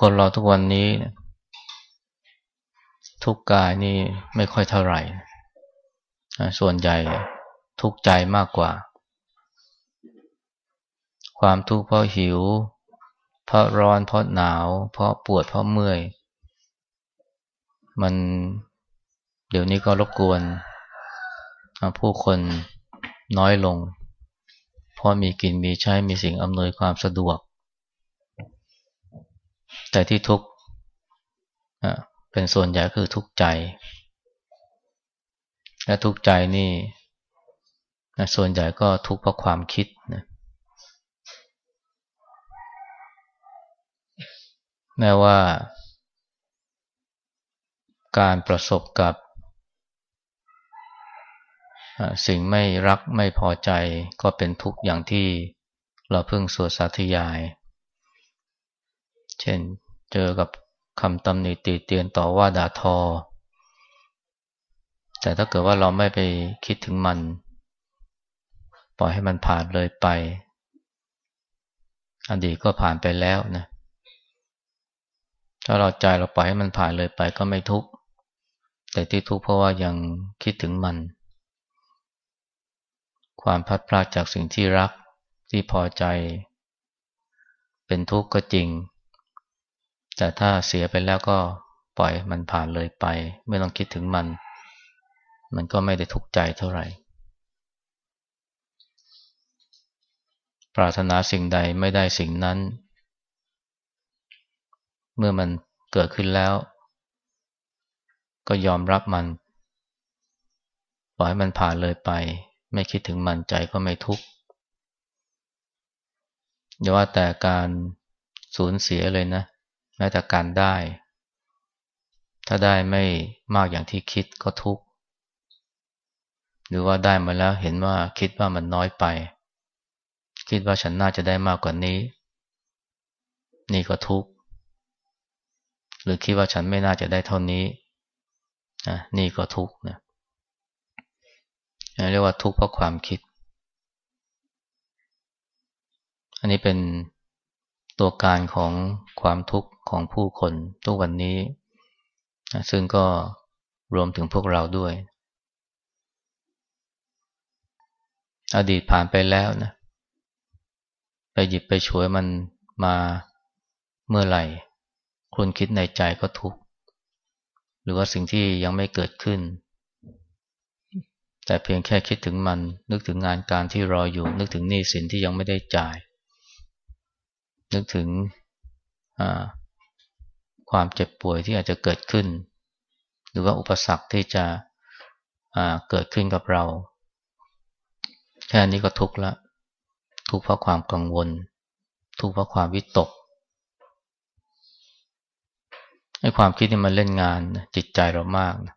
คนเราทุกวันนี้ ทุกกายนี่ไม่ค่อยเท่าไหร่ ส่วนใหญ่ทุกใจมากกว่า ความทุกข์เพราะหิว เพราะร้อนเพราะหนาว เพราะปวดเพราะเมื่อย มันเดี๋ยวนี้ก็รบกวน ผู้คนน้อยลง เพราะมีกินมีใช้มีสิ่งอำนวยความสะดวก แต่ที่ทุกข์เป็นส่วนใหญ่คือทุกข์ใจ และทุกข์ใจนี่ส่วนใหญ่ก็ทุกข์เพราะความคิดนะแม้ว่า การประสบกับสิ่งไม่รักไม่พอใจก็เป็นทุกข์อย่างที่เราเพิ่งสวดสาธยาย เช่นเจอกับคำตำหนิตีเตียนต่อว่าด่าทอ แต่ถ้าเกิดว่าเราไม่ไปคิดถึงมัน ปล่อยให้มันผ่านเลยไป อดีตก็ผ่านไปแล้วนะถ้าเราใจเราปล่อยให้มันผ่านเลยไปก็ไม่ทุกข์แต่ที่ทุกข์เพราะว่ายังคิดถึงมัน ความพัดพลาดจากสิ่งที่รักที่พอใจ เป็นทุกข์ก็จริง แต่ถ้าเสียไปแล้วก็ปล่อยมันผ่านเลยไป ไม่ต้องคิดถึงมัน มันก็ไม่ได้ทุกข์ใจเท่าไหร่ ปรารถนาสิ่งใดไม่ได้สิ่งนั้น เมื่อมันเกิดขึ้นแล้ว ก็ยอมรับมัน ปล่อยให้มันผ่านเลยไป ไม่คิดถึงมันใจก็ไม่ทุกข์อย่าว่าแต่การสูญเสียเลยนะ แม้แต่การได้ ถ้าได้ไม่มากอย่างที่คิดก็ทุกข์หรือว่าได้มาแล้วเห็นว่าคิดว่ามันน้อยไป คิดว่าฉันน่าจะได้มากกว่านี้ นี่ก็ทุกข์หรือคิดว่าฉันไม่น่าจะได้เท่านี้นี่ก็ทุกข์นะเรียกว่าทุกข์เพราะความคิด อันนี้เป็นตัวการของความทุกข์ ของผู้คนทุกวันนี้ ซึ่งก็รวมถึงพวกเราด้วย อดีตผ่านไปแล้วนะ ไปหยิบไปช่วยมันมาเมื่อไหร่คุณคิดในใจก็ทุกข์ หรือว่าสิ่งที่ยังไม่เกิดขึ้น แต่เพียงแค่คิดถึงมัน นึกถึงงานการที่รออยู่ นึกถึงหนี้สินที่ยังไม่ได้จ่าย นึกถึง ความเจ็บป่วยที่อาจจะเกิดขึ้น หรือว่าอุปสรรคที่จะเกิดขึ้นกับเรา แค่นี้ก็ทุกข์ละ ทุกข์เพราะความกังวล ทุกข์เพราะความวิตกให้ความคิดนี่มันเล่นงานจิตใจเรามากนะ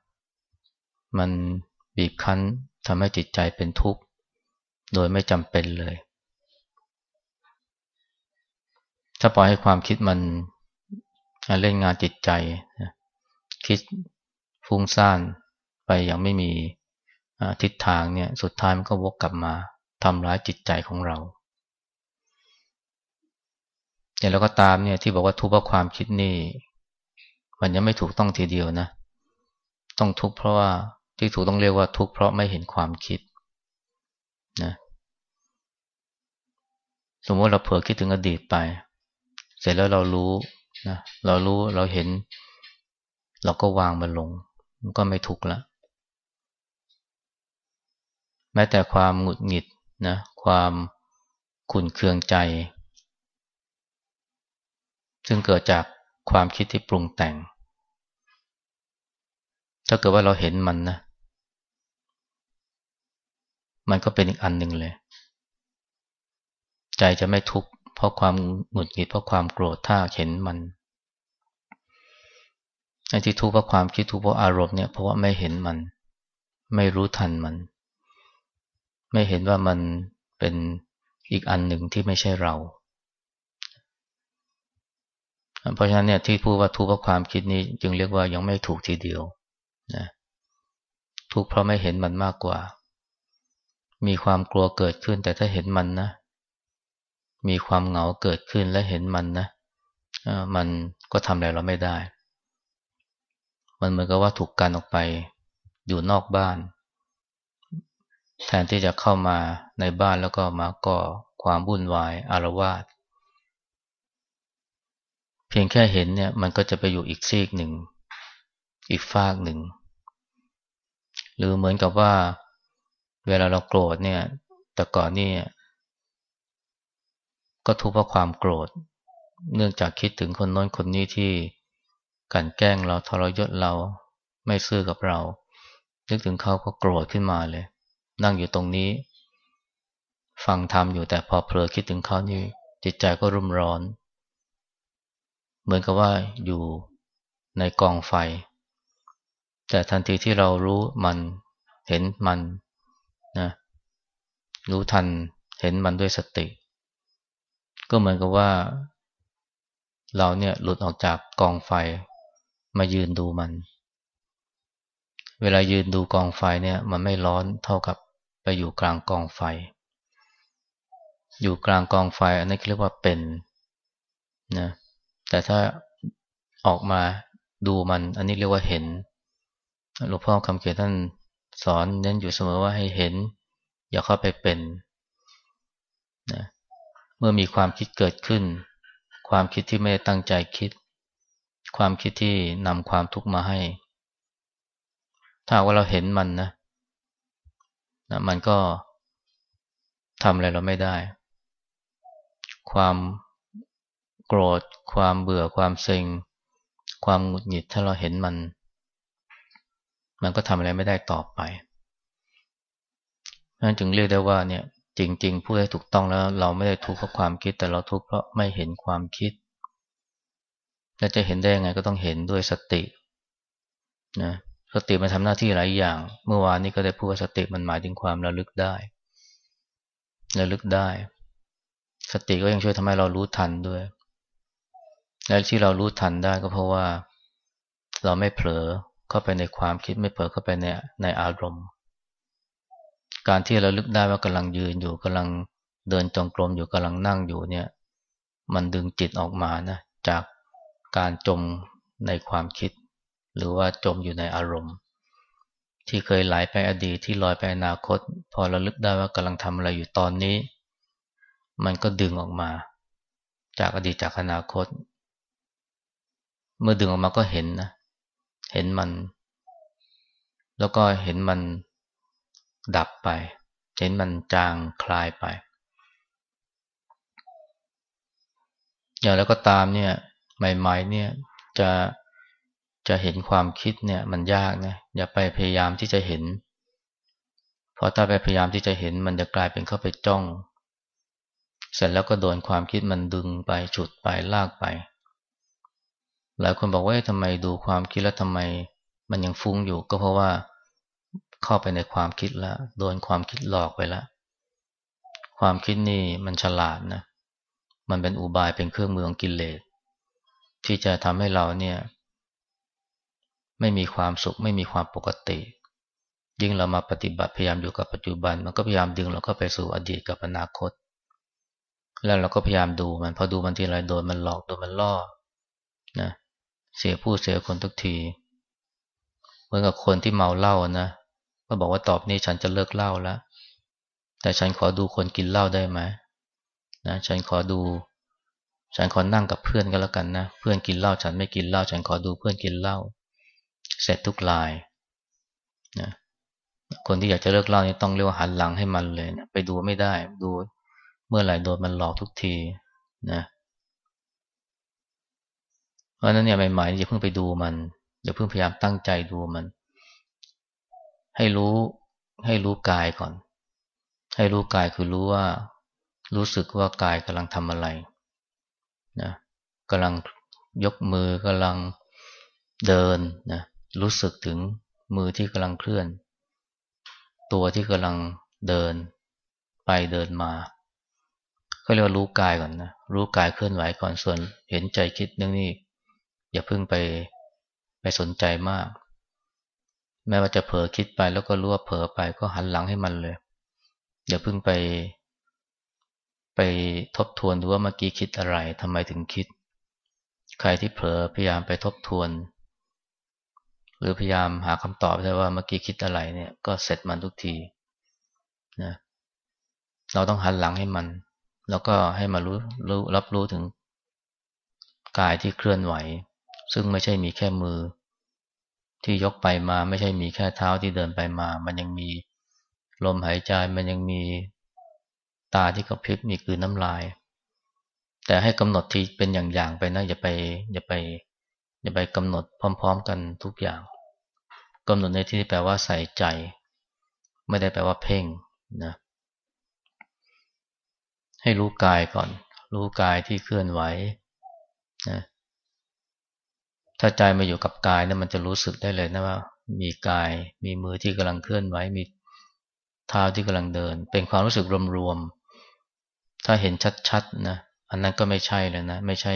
มันบีบคั้นทำให้จิตใจเป็นทุกข์ โดยไม่จำเป็นเลย ถ้าปล่อยให้ความคิดมัน เล่นงานจิตใจ คิดฟุ้งซ่านไปอย่างไม่มีทิศทางเนี่ยสุดท้ายมันก็วกกลับมาทำร้ายจิตใจของเราอย่างเราก็ตามเนี่ยที่บอกว่าทุกข์เพราะความคิดนี่ มันยังไม่ถูกต้องทีเดียวนะ ต้องทุกข์เพราะว่าที่ถูกต้องเรียกว่าทุกข์เพราะไม่เห็นความคิดนะสมมติเราเผลอคิดถึงอดีตไป เสร็จแล้วเรารู้ นะเรารู้เราเห็น เราก็วางมันลง มันก็ไม่ทุกข์ละแม้แต่ความหงุดหงิดนะความขุนเคืองใจ ซึ่งเกิดจากความคิดที่ปรุงแต่ง ถ้าเกิดว่าเราเห็นมันนะ มันก็เป็นอีกอันหนึ่งเลย ใจจะไม่ทุกข์ เพราะความหงุดหงิดเพราะความโกรธถ้าเห็นมันไอ้ที่ทุกข์เพราะความคิดทุกข์เพราะอารมณ์เนี่ยเพราะว่าไม่เห็นมัน ไม่รู้ทันมัน ไม่เห็นว่ามันเป็นอีกอันหนึ่งที่ไม่ใช่เรา เพราะฉะนั้นเนี่ยที่พูดว่าทุกข์เพราะความคิดนี้จึงเรียกว่ายังไม่ถูกทีเดียวนะทุกข์เพราะไม่เห็นมันมากกว่า มีความกลัวเกิดขึ้นแต่ถ้าเห็นมันนะ มีความเหงาเกิดขึ้นและเห็นมันนะมันก็ทำอะไรเราไม่ได้ มันเหมือนกับว่าถูกกันออกไปอยู่นอกบ้าน แทนที่จะเข้ามาในบ้านแล้วก็มาก่อความวุ่นวายอารวาสเพียงแค่เห็นเนี่ยมันก็จะไปอยู่อีกซีกหนึ่ง อีกฟากหนึ่ง หรือเหมือนกับว่า เวลาเราโกรธเนี่ย แต่ก่อนนี่ ก็ทุกข์เพราะความโกรธ เนื่องจากคิดถึงคนน้นคนนี้ที่กันแกล้งเราทรยศเราไม่ซื่อกับเรา นึกถึงเขาก็โกรธขึ้นมาเลย นั่งอยู่ตรงนี้ ฟังธรรมอยู่แต่พอเผลอคิดถึงเขานี่จิตใจก็รุ่มร้อน เหมือนกับว่าอยู่ในกองไฟ แต่ทันทีที่เรารู้มันเห็นมันนะรู้ทันเห็นมันด้วยสติ ก็เหมือนกับว่า เราเนี่ยหลุดออกจากกองไฟมายืนดูมัน เวลายืนดูกองไฟเนี่ย มันไม่ร้อนเท่ากับไปอยู่กลางกองไฟ อยู่กลางกองไฟ อันนี้เรียกว่าเป็นนะแต่ถ้าออกมาดูมัน อันนี้เรียกว่าเห็นหลวงพ่อคำเขียนท่านสอนเน้นอยู่เสมอว่าให้เห็น อย่าเข้าไปเป็นนะ เมื่อมีความคิดเกิดขึ้น ความคิดที่ไม่ได้ตั้งใจคิด ความคิดที่นำความทุกข์มาให้ ถ้าว่าเราเห็นมันนะนะมันก็ทำอะไรเราไม่ได้ ความโกรธ ความเบื่อ ความเซ็ง ความหงุดหงิด ถ้าเราเห็นมัน มันก็ทำอะไรไม่ได้ต่อไปนั่นจึงเรียกได้ว่าเนี่ย จริง ๆ พูดให้ถูกต้องแล้ว เราไม่ได้ทุกข์เพราะความคิด แต่เราทุกข์เพราะไม่เห็นความคิดและจะเห็นได้ยังไงก็ต้องเห็นด้วยสตินะสติมันทำหน้าที่หลายอย่าง เมื่อวานนี้ก็ได้พูดว่าสติมันหมายถึงความระลึกได้ระลึกได้ สติก็ยังช่วยทำให้เรารู้ทันด้วย และที่เรารู้ทันได้ก็เพราะว่า เราไม่เผลอเข้าไปในความคิดไม่เผลอเข้าไปในในอารมณ์ การที่เราลึกได้ว่ากำลังยืนอยู่กำลังเดินจงกรมอยู่กำลังนั่งอยู่เนี่ย มันดึงจิตออกมานะจากการจมในความคิด หรือว่าจมอยู่ในอารมณ์ ที่เคยไหลไปอดีตที่ลอยไปอนาคต พอเราลึกได้ว่ากำลังทำอะไรอยู่ตอนนี้ มันก็ดึงออกมา จากอดีตจากอนาคต เมื่อดึงออกมาก็เห็นนะเห็นมัน แล้วก็เห็นมัน ดับไป เห็นมันจางคลายไป อย่างแล้วก็ตามเนี่ยใหม่ๆเนี่ยจะจะเห็นความคิดเนี่ยมันยากนะอย่าไปพยายามที่จะเห็น เพราะถ้าไปพยายามที่จะเห็นมันจะกลายเป็นเข้าไปจ้อง เสร็จแล้วก็โดนความคิดมันดึงไปฉุดไปลากไป หลายคนบอกว่าทำไมดูความคิดแล้วทำไมมันยังฟุ้งอยู่ก็เพราะว่า เข้าไปในความคิดแล้ว โดนความคิดหลอกไปแล้ว ความคิดนี่มันฉลาดนะ มันเป็นอุบายเป็นเครื่องมือของกิเลสที่จะทำให้เราเนี่ย ไม่มีความสุขไม่มีความปกติ ยิ่งเรามาปฏิบัติพยายามอยู่กับปัจจุบัน มันก็พยายามดึงเราก็ไปสู่อดีตกับอนาคต แล้วเราก็พยายามดูมันพอดูมันทีไรโดนมันหลอกโดนมันล่อนะเสียผู้เสียคนทุกที เหมือนกับคนที่เมาเหล้านะ ก็บอกว่าตอบนี้ฉันจะเลิกเหล้าแล้ว แต่ฉันขอดูคนกินเหล้าได้ไหมนะฉันขอดู ฉันขอนั่งกับเพื่อนกันแล้วกันนะ เพื่อนกินเหล้าฉันไม่กินเหล้าฉันขอดูเพื่อนกินเหล้าเสร็จทุกลายนะคนที่อยากจะเลิกเหล้านี่ต้องเรียกว่าหันหลังให้มันเลยนะไปดูไม่ได้ ดูเมื่อไหร่โดนมันหลอกทุกทีนะเพราะนั้นเนี่ยใหม่ๆอย่าเพิ่งไปดูมันอย่าเพิ่งพยายามตั้งใจดูมัน ให้รู้ให้รู้กายก่อน ให้รู้กายคือรู้ว่า รู้สึกว่ากายกำลังทำอะไรนะกำลังยกมือกำลังเดินนะรู้สึกถึงมือที่กำลังเคลื่อน ตัวที่กำลังเดิน ไปเดินมาก็เรียกว่ารู้กายก่อนนะรู้กายเคลื่อนไหวก่อนส่วนเห็นใจคิดนึงนี่อย่าเพิ่งไปไปสนใจมาก แม้ว่าจะเผลอคิดไปแล้วก็รู้ว่าเผลอไปก็หันหลังให้มันเลยอย่าเพิ่งไป ไปทบทวนดูว่าเมื่อกี้คิดอะไรทำไมถึงคิด ใครที่เผลอพยายามไปทบทวน หรือพยายามหาคำตอบได้ว่าเมื่อกี้คิดอะไรเนี่ยก็เสร็จมันทุกทีนะเราต้องหันหลังให้มัน แล้วก็ให้มารู้รู้รับรู้ถึงกายที่เคลื่อนไหว ซึ่งไม่ใช่มีแค่มือ ที่ยกไปมาไม่ใช่มีแค่เท้าที่เดินไปมา มันยังมีลมหายใจมันยังมีตาที่กระพริบมีกืนน้ำลาย แต่ให้กำหนดที่เป็นอย่างๆไปนะอย่าไปอย่าไปอย่าไปกำหนดพร้อม ๆ กันทุกอย่างกำหนดในที่นี้แปลว่าใส่ใจ ไม่ได้แปลว่าเพ่งนะให้รู้กายก่อน รู้กายที่เคลื่อนไหวนะ ถ้าใจมาอยู่กับกายนะมันจะรู้สึกได้เลยนะว่า มีกาย มีมือที่กำลังเคลื่อนไหว มีเท้าที่กำลังเดิน เป็นความรู้สึกรวมๆ ถ้าเห็นชัดๆนะ อันนั้นก็ไม่ใช่แล้วนะ ไม่ใช่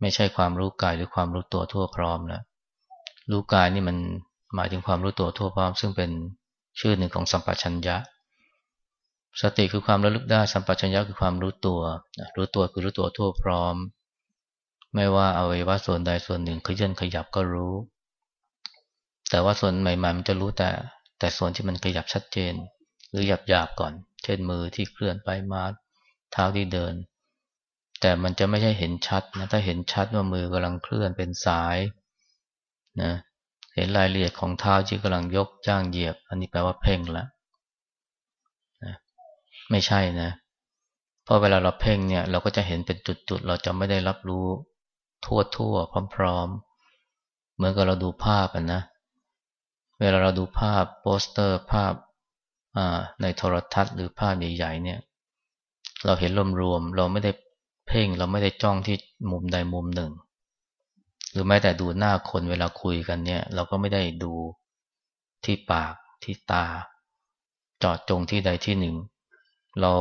ไม่ใช่ความรู้กายหรือความรู้ตัวทั่วพร้อมแล้ว รู้กายนี่มันหมายถึงความรู้ตัวทั่วพร้อม ซึ่งเป็นชื่อหนึ่งของสัมปชัญญะ สติคือความระลึกได้ สัมปชัญญะคือความรู้ตัว รู้ตัวคือรู้ตัวทั่วพร้อม ไม่ว่าอวัยวะส่วนใดส่วนหนึ่งขยื่นขยับก็รู้ แต่ว่าส่วนใหม่ๆมันจะรู้แต่ แต่ส่วนที่มันขยับชัดเจน หรือหยาบๆก่อน เช่นมือที่เคลื่อนไปมาเท้าที่เดิน แต่มันจะไม่ใช่เห็นชัดนะถ้าเห็นชัดว่ามือกำลังเคลื่อนเป็นสายนะเห็นรายละเอียดของเท้าที่กำลังยกจ้างเหยียบ อันนี้แปลว่าเพ่งแล้วนะไม่ใช่นะเพราะเวลาเราเพ่งเนี่ย เราก็จะเห็นเป็นจุดๆ เราจะไม่ได้รับรู้ ทั่วๆพร้อม ๆ เหมือนกับเราดูภาพนะ เวลาเราดูภาพโปสเตอร์ภาพในโทรทัศน์หรือภาพใหญ่ๆเนี่ย เราเห็นรวมๆเราไม่ได้เพ่งเราไม่ได้จ้องที่มุมใดมุมหนึ่ง หรือแม้แต่ดูหน้าคนเวลาคุยกันเนี่ย เราก็ไม่ได้ดูที่ปากที่ตา จอดจงที่ใดที่หนึ่ง เรา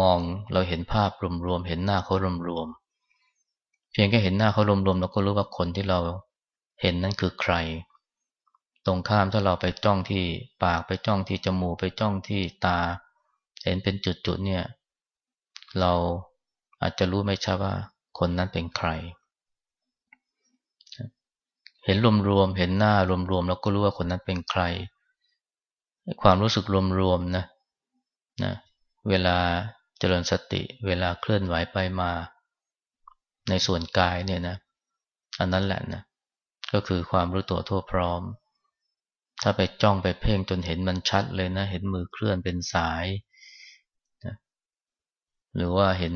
มองเราเห็นภาพรวมๆเห็นหน้าเขารวมๆ เพียงแค่เห็นหน้าเขารวมๆเราก็รู้ว่าคนที่เราเห็นนั้นคือใคร ตรงข้ามถ้าเราไปจ้องที่ปากไปจ้องที่จมูกไปจ้องที่ตา เห็นเป็นจุดๆเนี่ย เราอาจจะรู้ไม่ชัดว่าคนนั้นเป็นใคร เห็นรวมๆเห็นหน้ารวมๆเราก็รู้ว่าคนนั้นเป็นใคร ความรู้สึกรวมๆนะนะเวลาเจริญสติ เวลาเคลื่อนไหวไปมา ในส่วนกายเนี่ยนะ อันนั้นแหละนะ ก็คือความรู้ตัวทั่วพร้อม ถ้าไปจ้องไปเพ่งจนเห็นมันชัดเลยนะ เห็นมือเคลื่อนเป็นสายนะหรือว่าเห็น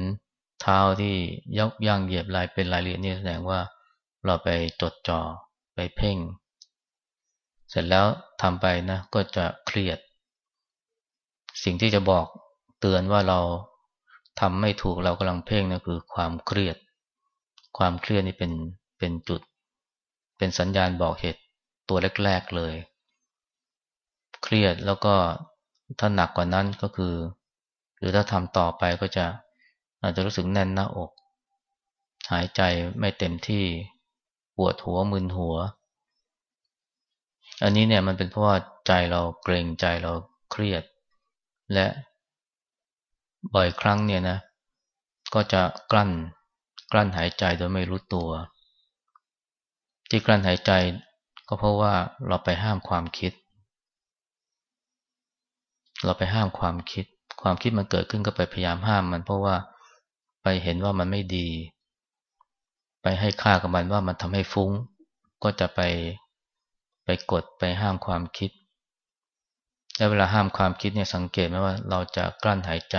เท้าที่ยกย่างเหยียบลายเป็นรายละเอียดนี่แสดงว่าเราไปจดจ่อไปเพ่ง เสร็จแล้วทำไปนะก็จะเครียด สิ่งที่จะบอกเตือนว่าเราทำไม่ถูกเรากำลังเพ่งนะคือความเครียด ความเครียดนี่เป็นเป็นจุด เป็นสัญญาณบอกเหตุตัวแรก ๆ เลย เครียดแล้วก็ถ้าหนักกว่านั้นก็คือ หรือถ้าทำต่อไปก็จะอาจจะรู้สึกแน่นหน้าอก หายใจไม่เต็มที่ปวดหัวมึนหัว อันนี้เนี่ยมันเป็นเพราะว่าใจเราเกรงใจเราเครียด และบ่อยครั้งเนี่ยนะ ก็จะกลั้น กลั้นหายใจโดยไม่รู้ตัว ที่กลั้นหายใจก็เพราะว่าเราไปห้ามความคิด เราไปห้ามความคิด ความคิดมันเกิดขึ้นก็ไปพยายามห้ามมันเพราะว่าไปเห็นว่ามันไม่ดี ไปให้ค่ากับมันว่ามันทำให้ฟุ้ง ก็จะไปไปกดไปห้ามความคิด แล้วเวลาห้ามความคิดเนี่ยสังเกตไหมว่าเราจะกลั้นหายใจ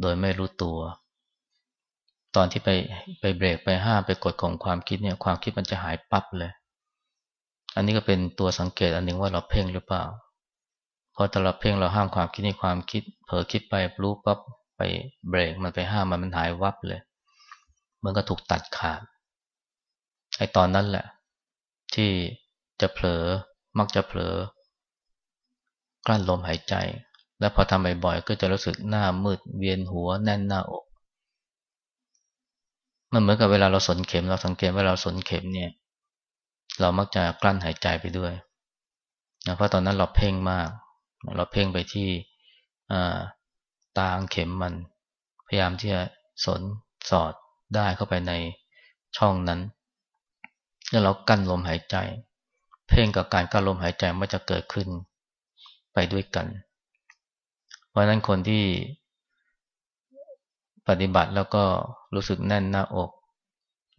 โดยไม่รู้ตัว ตอนที่ไปไปเบรกไปห้ามไปกดของความคิดเนี่ยความคิดมันจะหายปั๊บเลย อันนี้ก็เป็นตัวสังเกตอันหนึ่งว่าเราเพ่งหรือเปล่าพอตลอดเพ่งเราห้ามความคิดในความคิด เผลอคิดไปรู้ปั๊บไปเบรกมันไปห้ามมันมันหายวับเลยมันก็ถูกตัดขาดไอตอนนั้นแหละ ที่จะเผลอมักจะเผลอกลั้นลมหายใจ แล้วพอทำบ่อยๆก็จะรู้สึกหน้ามืดเวียนหัวแน่นหน้าอก มันเหมือนกับเวลาเราสนเข็ม เราสังเกตว่าเราสนเข็มเนี่ย เรามักจะกลั้นหายใจไปด้วยนะเพราะตอนนั้นเราเพ่งมาก เราเพ่งไปที่ตางเข็มมัน พยายามที่จะสนสอดได้เข้าไปในช่องนั้น แล้วเรากั้นลมหายใจ เพ่งกับการกั้นลมหายใจมันจะเกิดขึ้นไปด้วยกัน เพราะนั้นคนที่ ปฏิบัติแล้วก็รู้สึกแน่นหน้าอก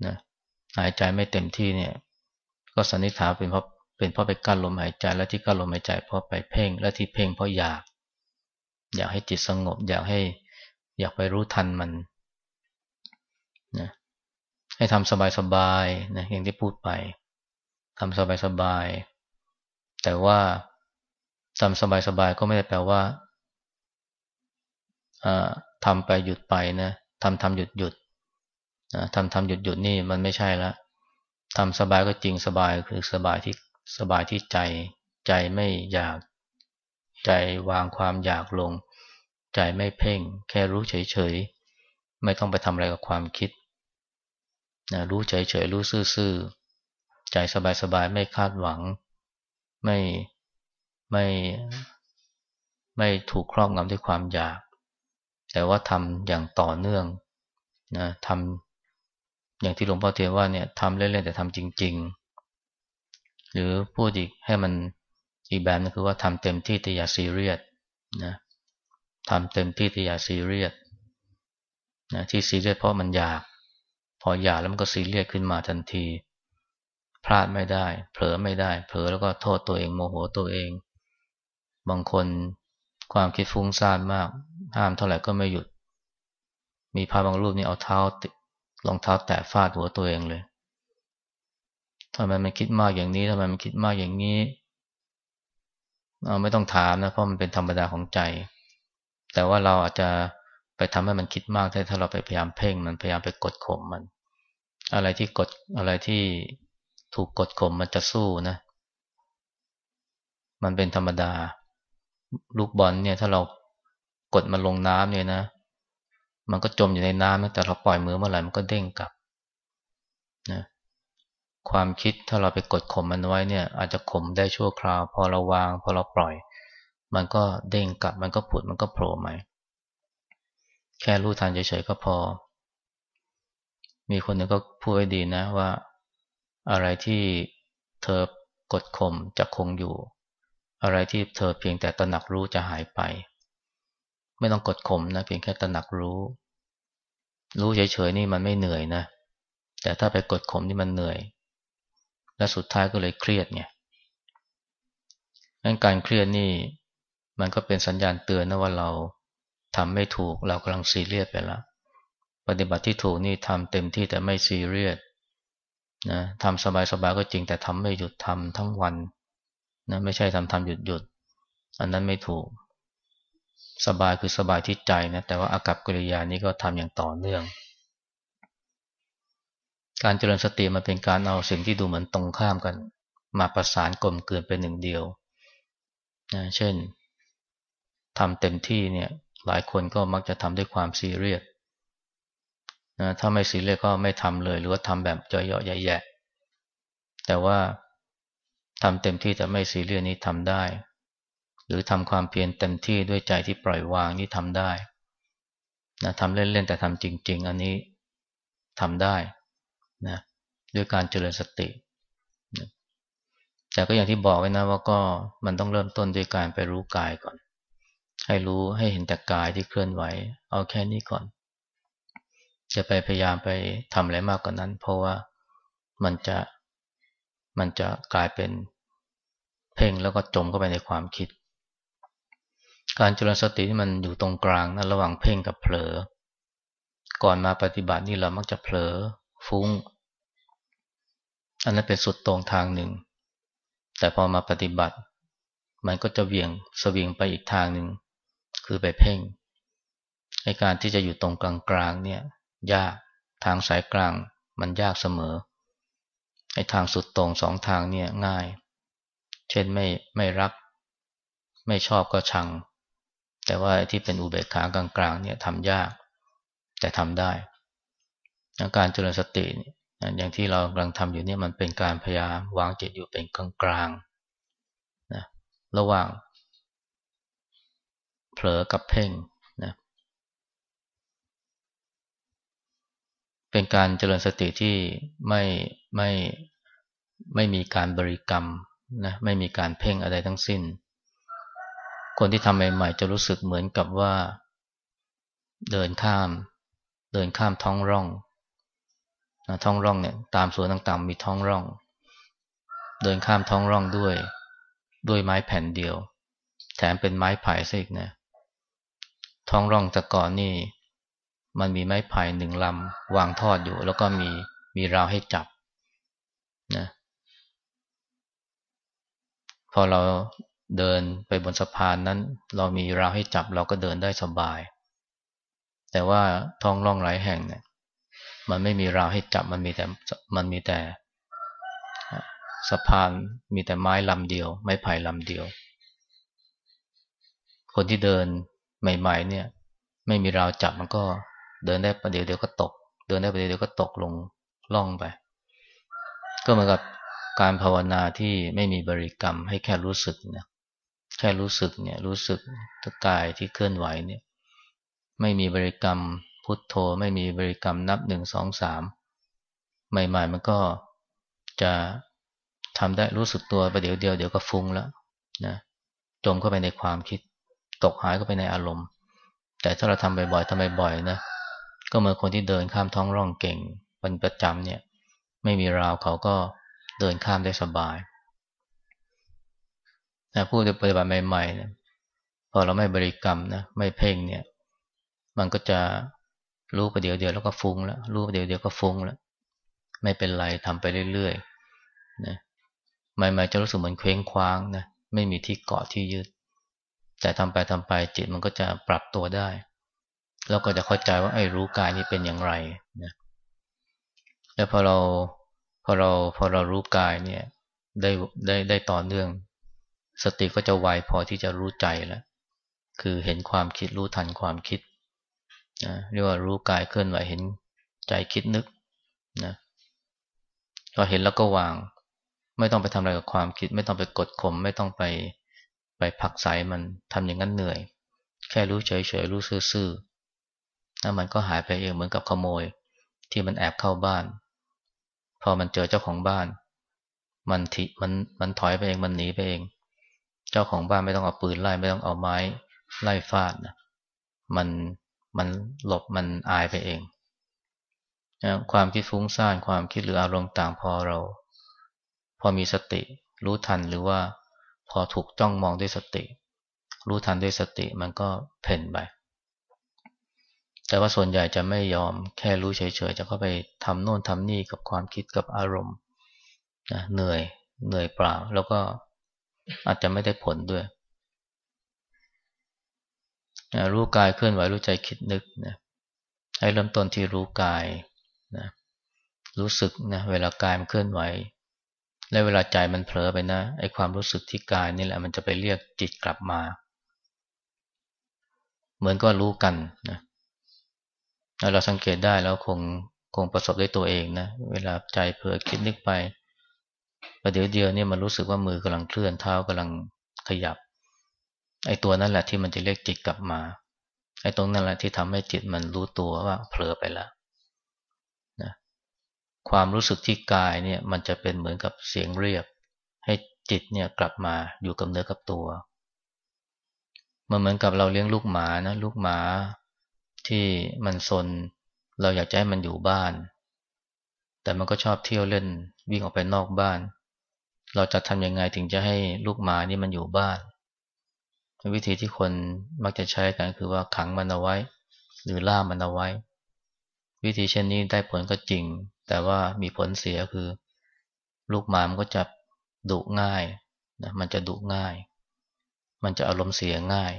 นะหายใจไม่เต็มที่เนี่ย ก็สันนิษฐานเป็นเพราะเป็นเพราะไปกั้นลมหายใจและที่กั้นลมหายใจเพราะไปเพ่ง และที่เพ่งเพราะอยาก อยากให้จิตสงบ อยากให้อยากไปรู้ทันมันนะให้ทำสบายๆนะอย่างที่พูดไปทำสบายๆแต่ว่าทำสบายๆก็ไม่ได้แปลว่า ทำไปหยุดไปนะทำทำหยุดหยุดทำทำหยุดหยุดนี่มันไม่ใช่ละทำสบายก็จริงสบายคือสบายที่สบายที่ใจ ใจไม่อยาก ใจวางความอยากลง ใจไม่เพ่ง แค่รู้เฉยๆ ไม่ต้องไปทำอะไรกับความคิดนะรู้เฉยๆ รู้ซื่อๆ ใจสบายๆ ไม่คาดหวัง ไม่ไม่ไม่ถูกครอบงำด้วยความอยาก แต่ว่าทำอย่างต่อเนื่องนะทำอย่างที่หลวงพ่อเทียนว่าเนี่ยทำเล่นๆแต่ทำจริง ๆ หรือพูดอีกให้มันอีกแบบนึงคือว่าทำเต็มที่แต่อย่าซีเรียสนะทำเต็มที่แต่อย่าซีเรียสนะที่ซีเรียสเพราะมันอยาก พออยากแล้วมันก็ซีเรียสขึ้นมาทันที พลาดไม่ได้ เผลอไม่ได้ เผลอแล้วก็โทษตัวเองโมโหตัวเอง บางคนความคิดฟุ้งซ่านมาก ห้ามเท่าไหร่ก็ไม่หยุด มีพาบางรูปนี่เอาเท้าติรองเท้าแตะฟาดหัวตัวเองเลยทำไมมันคิดมากอย่างนี้ทำไมมันคิดมากอย่างนี้เราไม่ต้องถามนะเพราะมันเป็นธรรมดาของใจ แต่ว่าเราอาจจะไปทำให้มันคิดมากถ้าเราไปพยายามเพ่งมันพยายามไปกดข่มมัน อะไรที่กดอะไรที่ถูกกดข่มมันจะสู้นะ มันเป็นธรรมดา ลูกบอลเนี่ย ถ้าเรา กดมันลงน้ำเนี่ยนะ มันก็จมอยู่ในน้ำแต่เราปล่อยมือเมื่อไหร่มันก็เด้งกลับนะความคิดถ้าเราไปกดข่มมันไว้เนี่ย อาจจะข่มได้ชั่วคราว พอเราวาง พอเราปล่อย มันก็เด้งกลับ มันก็ผุดมันก็โผล่ใหม่แค่รู้ทันเฉยๆก็พอ มีคนหนึ่งก็พูดไว้ดีนะว่า อะไรที่เธอกดข่มจะคงอยู่ อะไรที่เธอเพียงแต่ตระหนักรู้จะหายไป ไม่ต้องกดข่มนะเพียงแค่ตระหนักรู้ รู้เฉยๆนี่มันไม่เหนื่อยนะ แต่ถ้าไปกดข่มนี่มันเหนื่อย และสุดท้ายก็เลยเครียดไงงั้นการเครียดนี่ มันก็เป็นสัญญาณเตือนนะว่าเราทำไม่ถูกเรากำลังซีเรียสไปแล้วปฏิบัติที่ถูกนี่ทำเต็มที่แต่ไม่ซีเรียสนะทำสบายๆก็จริงแต่ทำไม่หยุดทำทั้งวันนะไม่ใช่ทำทำหยุดหยุด อันนั้นไม่ถูก สบายคือสบายที่ใจนะแต่ว่าอากับกิริยานี้ก็ทำอย่างต่อเนื่อง การเจริญสติมันเป็นการเอาสิ่งที่ดูเหมือนตรงข้ามกัน มาประสานกลมเกลืนเป็นหนึ่งเดียวนะเช่นทำเต็มที่เนี่ยหลายคนก็มักจะทำด้วยความซีเรียสนะถ้าไม่ซีเรียสก็ไม่ทำเลย หรือว่าทำแบบย่อยๆแย่ๆแต่ว่าทำเต็มที่แต่ไม่ซีเรียสนี้ทำได้ หรือทำความเพียรเต็มที่ด้วยใจที่ปล่อยวางนี่ทำได้นะทำเล่นๆแต่ทำจริง ๆ อันนี้ทำได้นะด้วยการเจริญสตินะแต่ก็อย่างที่บอกไว้นะว่าก็มันต้องเริ่มต้นด้วยการไปรู้กายก่อน ให้รู้ให้เห็นแต่กายที่เคลื่อนไหว เอาแค่นี้ก่อน จะไปพยายามไปทำอะไรมากกว่านนั้น เพราะว่ามันจะมันจะกลายเป็นเพ่งแล้วก็จมเข้าไปในความคิด การจริญสติที่มันอยู่ตรงกลางนะระหว่างเพ่งกับเผลอ ก่อนมาปฏิบัตินี่เรามักจะเผลอฟุ้ง อันนั้นเป็นสุดตรงทางหนึ่ง แต่พอมาปฏิบัติ มันก็จะเวียงสวิงไปอีกทางหนึ่ง คือไปเพ่งในการที่จะอยู่ตรงกลางๆเนี่ย ยากทางสายกลางมันยากเสมอไอ้ทางสุดตรงสองทางเนี่ยง่าย เช่นไม่ไม่รัก ไม่ชอบก็ชัง แต่ว่าที่เป็นอุเบกขากลางๆเนี่ยทำยาก แต่ทำได้ การเจริญสติอย่างที่เรากำลังทำอยู่เนี่ยมันเป็นการพยายามวางจิตอยู่เป็นกลางๆนะระหว่างเผลอกับเพ่งเป็นการเจริญสติที่ไม่ไม่ไม่มีการบริกรรมนะไม่มีการเพ่งอะไรทั้งสิ้น คนที่ทำใหม่ๆ จะรู้สึกเหมือนกับว่า เดินข้าม เดินข้ามท้องร่องนะท้องร่องเนี่ยตามสวนต่างๆ มีท้องร่อง เดินข้ามท้องร่องด้วย ด้วยไม้แผ่นเดียว แถมเป็นไม้ไผ่ซะอีกนะท้องร่องแต่ก่อนนี่ มันมีไม้ไผ่หนึ่งลำวางทอดอยู่ แล้วก็มีมีราวให้จับนะพอเรา เดินไปบนสะพานนั้น เรามีราวให้จับเราก็เดินได้สบาย แต่ว่าท้องร่องหลายแห่งเนี่ย มันไม่มีราวให้จับมันมีแต่มันมีแต่สะพานมีแต่ไม้ลำเดียว ไม้ไผ่ลำเดียว คนที่เดินใหม่ ๆ เนี่ย ไม่มีราวจับมันก็เดินได้ประเดี๋ยวเดี๋ยวก็ตก เดินได้ประเดี๋ยวเดี๋ยวก็ตกลงล่องไป ก็เหมือนกับการภาวนาที่ไม่มีบริกรรมให้แค่รู้สึกนะ แค่รู้สึกเนี่ยรู้สึกกกายที่เคลื่อนไหวเนี่ย ไม่มีบริกรรมพุทโธ ไม่มีบริกรรมนับหนึ่งสองสามใหม่ๆ มันก็จะทำได้รู้สึกตัวประเดี๋ยวเดียวเดี๋ยวก็ฟุ้งแล้วนะจมเข้าไปในความคิด ตกหายเข้าไปในอารมณ์ แต่ถ้าเราทำบ่อยๆทำบ่อยๆนะก็เหมือนคนที่เดินข้ามท้องร่องเก่งเป็นประจำเนี่ย ไม่มีราวเขาก็เดินข้ามได้สบาย นะผู้ที่ปฏิบัติใหม่ๆนี่ยพอเราไม่บริกรรมนะไม่เพ่งเนี่ย มันก็จะรู้ไปเดี๋ยวเดียวแล้วก็ฟุ้งแล้วรู้ไปเดี๋ยวเดียวก็ฟุ้งแล้วไม่เป็นไรทำไปเรื่อยๆนะใหม่ๆจะรู้สึกเหมือนเคว้งคว้างนะไม่มีที่เกาะที่ยึด แต่ทำไปทำไปจิตมันก็จะปรับตัวได้ แล้วก็จะเข้าใจว่าไอ้รู้กายนี้เป็นอย่างไรนะแล้วพอเราพอเราพอเรารู้กายเนี่ยได้ได้ได้ต่อเนื่อง สติก็จะไวพอที่จะรู้ใจแล้ว คือเห็นความคิดรู้ทันความคิดนะเรียกว่ารู้กายเคลื่อนไหวเห็นใจคิดนึกนะพอเห็นแล้วก็วาง ไม่ต้องไปทำอะไรกับความคิด ไม่ต้องไปกดข่มไม่ต้องไปไปผักใสมันทำอย่างนั้นเหนื่อย แค่รู้เฉยๆรู้ซื่อๆแล้วมันก็หายไปเองเหมือนกับขโมย ที่มันแอบเข้าบ้าน พอมันเจอเจ้าของบ้าน มันทิมันมันถอยไปเองมันหนีไปเอง จ้าของบ้านไม่ต้องเอาปืนไล่ไม่ต้องเอาไม้ไล่ฟาดนะมันมันหลบมันอายไปเองนะความคิดฟุ้งซ่านความคิดหรืออารมณ์ต่างพอเรา พอมีสติ รู้ทันหรือว่า พอถูกจ้องมองด้วยสติ รู้ทันด้วยสติมันก็เพ่นไปแต่ว่าส่วนใหญ่จะไม่ยอมแค่รู้เฉยๆ จะเข้าไปทำโน่นทำนี่กับความคิดกับอารมณ์นะเหนื่อยเหนื่อยเปล่า แล้วก็ อาจจะไม่ได้ผลด้วย รู้กายเคลื่อนไหวรู้ใจคิดนึกนะให้เริ่มต้นที่รู้กายนะรู้สึกนะเวลากายมันเคลื่อนไหว และเวลาใจมันเผลอไปนะไอความรู้สึกที่กายนี่แหละมันจะไปเรียกจิตกลับมา เหมือนก็รู้กันนะเราสังเกตได้แล้วคงคงประสบได้ตัวเองนะ เวลาใจเผลอคิดนึกไป ประเดี๋ยวเดียวเนี่ยมันรู้สึกว่ามือกำลังเคลื่อนเท้ากำลังขยับ ไอ้ตัวนั่นแหละที่มันจะเรียกจิตกลับมา ไอ้ตรงนั่นแหละที่ทำให้จิตมันรู้ตัวว่าเผลอไปแล้วนะความรู้สึกที่กายเนี่ยมันจะเป็นเหมือนกับเสียงเรียก ให้จิตเนี่ยกลับมาอยู่กับเนื้อกับตัว มันเหมือนกับเราเลี้ยงลูกหมานะลูกหมาที่มันซนเราอยากจะให้มันอยู่บ้าน แต่มันก็ชอบเที่ยวเล่นวิ่งออกไปนอกบ้าน เราจะทำยังไงถึงจะให้ลูกหมานี่มันอยู่บ้าน วิธีที่คนมักจะใช้กันคือว่าขังมันเอาไว้ หรือล่ามันเอาไว้ วิธีเช่นนี้ได้ผลก็จริง แต่ว่ามีผลเสียคือ ลูกหมามันก็จะดุง่ายนะมันจะดุง่าย มันจะอารมณ์เสียง่าย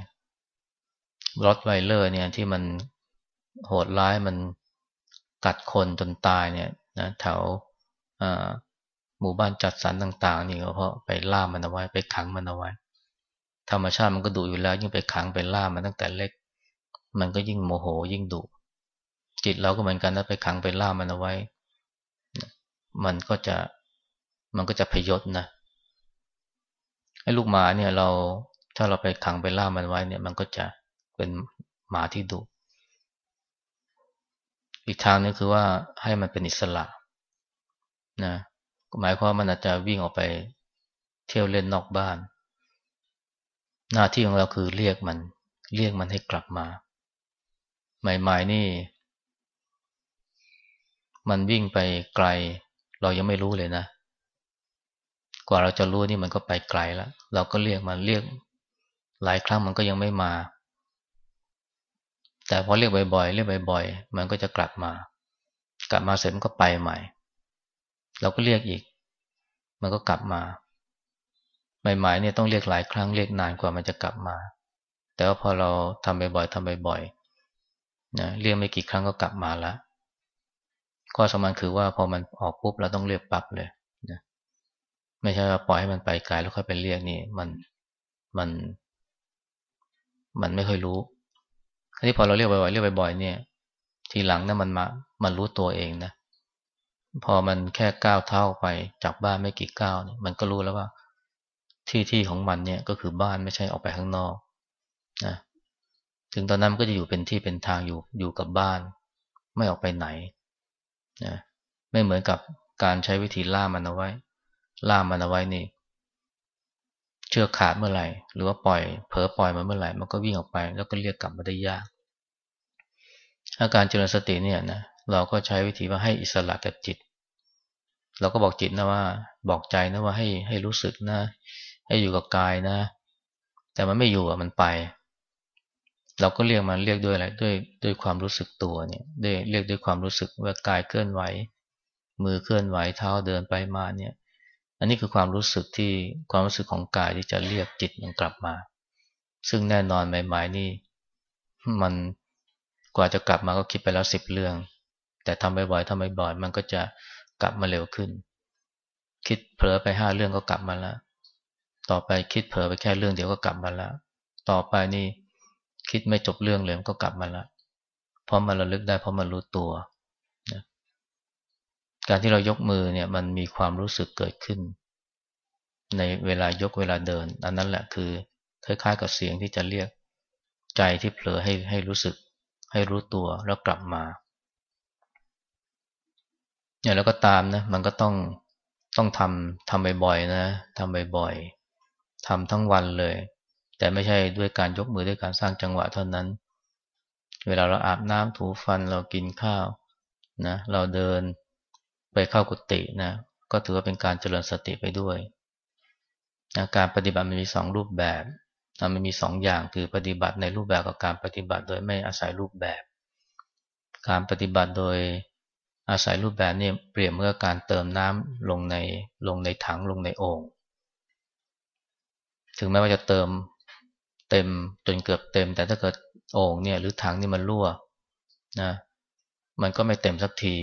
รถไวเลอร์เนี่ยที่มันโหดร้ายมันกัดคนจนตายเนี่ยนะแถว หมู่บ้านจัดสรรต่างๆนี่ก็เพราะไปล่ามันเอาไว้ไปขังมันเอาไว้ ธรรมชาติมันก็ดุอยู่แล้ว ยิ่งไปขังไปล่ามันตั้งแต่เล็ก มันก็ยิ่งโมโหยิ่งดุจิตเราก็เหมือนกันนะไปขังไปล่ามันเอาไว้ มันก็จะมันก็จะพยศนะไอ้ลูกหมาเนี่ยเราถ้าเราไปขังไปล่ามันไว้เนี่ย มันก็จะเป็นหมาที่ดุอีกทางนึงคือว่าให้มันเป็นอิสระนะ หมายความมันอาจจะวิ่งออกไปเที่ยวเล่นนอกบ้าน หน้าที่ของเราคือเรียกมัน เรียกมันให้กลับมา ใหม่ๆนี่ มันวิ่งไปไกล เรายังไม่รู้เลยนะ กว่าเราจะรู้นี่มันก็ไปไกลแล้ว เราก็เรียกมันเรียก หลายครั้งมันก็ยังไม่มา แต่พอเรียกบ่อยๆเรียกบ่อยๆมันก็จะกลับมา กลับมาเสร็จมันก็ไปใหม่ เราก็เรียกอีก มันก็กลับมาใหม่ๆเนี่ยต้องเรียกหลายครั้งเรียกนานกว่ามันจะกลับมา แต่ว่าพอเราทำบ่อยๆทำบ่อยๆนะเรียกไม่กี่ครั้งก็กลับมาล้วข้อสำคัญคือว่าพอมันออกปุ๊บเราต้องเรียกปรับเลยนะไม่ใช่ว่าปล่อยให้มันไปไกลแล้วค่อยไปเรียกนี่มันมัน มันไม่ค่อยรู้ทีนี้พอเราเรียกบ่อยๆเรียกบ่อยๆเนี่ย ทีหลังนะั้นมันมามันรู้ตัวเองนะ พอมันแค่ก้าวเท้าไปจากบ้านไม่กี่ก้าวเนี่ยมันก็รู้แล้วว่า ที่ที่ของมันเนี่ยก็คือบ้านไม่ใช่ออกไปข้างนอกนะถึงตอนนั้นมันก็จะอยู่เป็นที่เป็นทางอยู่อยู่กับบ้าน ไม่ออกไปไหนนะไม่เหมือนกับการใช้วิธีล่ามันเอาไว้ ล่ามันเอาไว้นี่ เชือกขาดเมื่อไหร่ หรือว่าปล่อยเผลอปล่อยมันเมื่อไหร่มันก็วิ่งออกไป แล้วก็เรียกกลับมาได้ยากอาการเจริญสติเนี่ยนะเราก็ใช้วิธีว่าให้อิสระกับจิต เราก็บอกจิตนะว่า บอกใจนะว่าให้ให้รู้สึกนะ ให้อยู่กับกายนะ แต่มันไม่อยู่อะมันไป เราก็เรียกมันเรียกด้วยอะไรด้วยด้วยความรู้สึกตัวเนี่ยด้วยเรียกด้วยความรู้สึกว่ากายเคลื่อนไหว มือเคลื่อนไหวเท้าเดินไปมาเนี่ย อันนี้คือความรู้สึกที่ความรู้สึกของกายที่จะเรียกจิตมันกลับมา ซึ่งแน่นอนใหม่ๆนี่ มันกว่าจะกลับมาก็คิดไปแล้วสิบเรื่อง แต่ทำบ่อยๆทำบ่อยๆมันก็จะ กลับมาเร็วขึ้น คิดเผลอไปห้าเรื่องก็กลับมาล้วต่อไปคิดเผลอไปแค่เรื่องเดียวก็กลับมาล้วต่อไปนี่คิดไม่จบเรื่องเลยมันก็กลับมาล้วเพราะมันระลึกได้เพราะมันรู้ตัวการที่เรายกมือเนี่ยมันมีความรู้สึกเกิดขึ้น ในเวลายกเวลาเดิน อันนั้นแหละคือคล้ายๆกับเสียงที่จะเรียกใจที่เผลอให้ให้รู้สึก ให้รู้ตัวแล้วกลับมา เนี่ยแล้วก็ตามนะ มันก็ต้องต้องทำทำบ่อยๆนะทำบ่อยๆทำทั้งวันเลย แต่ไม่ใช่ด้วยการยกมือด้วยการสร้างจังหวะเท่านั้น เวลาเราอาบน้ำถูฟันเรากินข้าวนะเราเดินไปเข้ากุฏินะก็ถือว่าเป็นการเจริญสติไปด้วยนะการปฏิบัติมันมีสองรูปแบบนะมันมีสองอย่างคือปฏิบัติในรูปแบบกับการปฏิบัติโดยไม่อาศัยรูปแบบ การปฏิบัติโดย อาศัยรูปแบบนี่เปรียบเมื่อการเติมน้ำลงในลงในถังลงในโอ่งถึงแม้ว่าจะเติมเต็มจนเกือบเต็ม แต่ถ้าเกิดโอ่งเนี่ยหรือถังนี่มันรั่วนะมันก็ไม่เต็มสักที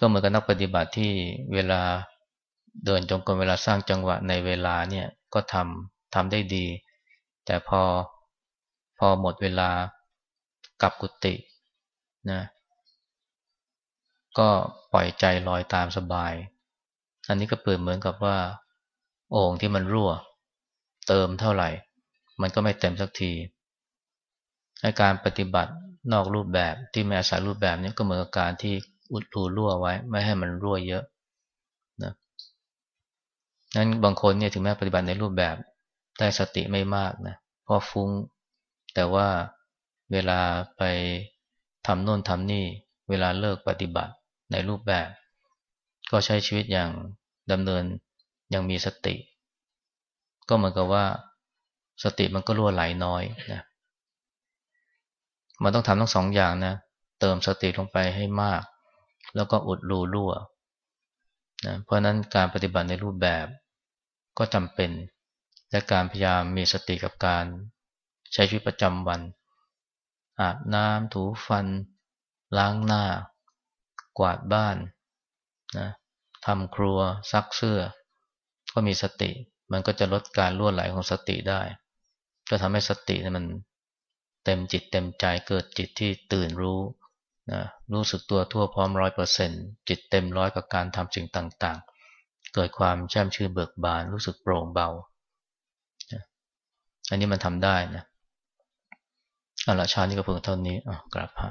ก็เหมือนกับนักปฏิบัติที่เวลาเดินจงกรมเวลาสร้างจังหวะในเวลาเนี่ยก็ทำทำได้ดี แต่พอพอหมดเวลากลับกุฏินะ ก็ปล่อยใจลอยตามสบาย อันนี้ก็เปิดเหมือนกับว่า โอ่งที่มันรั่ว เติมเท่าไหร่ มันก็ไม่เต็มสักทีในการปฏิบัตินอกรูปแบบที่ไม่อาศัยรูปแบบนี้ก็เหมือนกับการที่อุดรูรั่วไว้ ไม่ให้มันรั่วเยอะนะนั้นบางคนเนี่ยถึงแม้ปฏิบัติในรูปแบบได้สติไม่มากนะพอฟุ้ง แต่ว่าเวลาไปทำโน่นทำนี่ เวลาเลิกปฏิบัติ ในรูปแบบ ก็ใช้ชีวิตอย่างดำเนินอยังมีสติ ก็เหมือนกับว่า สติมันก็รั่วไหลน้อยนะมันต้องทำทั้งสองอย่างนะเติมสติลงไปให้มาก แล้วก็อุดรูรั่วนะเพราะนั้นการปฏิบัติในรูปแบบก็จำเป็น และการพยายามมีสติกับการใช้ชีวิตประจำวัน อาบน้ำถูฟัน ล้างหน้า กวาดบ้านนะทำครัวซักเสื้อ ก็มีสติ มันก็จะลดการล่วไหลของสติได้ ก็ทำให้สติมันเต็มจิตเต็มใจเกิดจิตที่ตื่นรู้นะรู้สึกตัวทั่วพร้อมร้อยเปอร์เซ็นจิตเต็มร้อยกับการทำสิ่งต่างๆ เกิดความแช่มชื่นเบิกบานรู้สึกโปร่งเบา อันนี้มันทำได้นะอาละชานี้ก็เพิ่งเท่านี้อะกราบพระ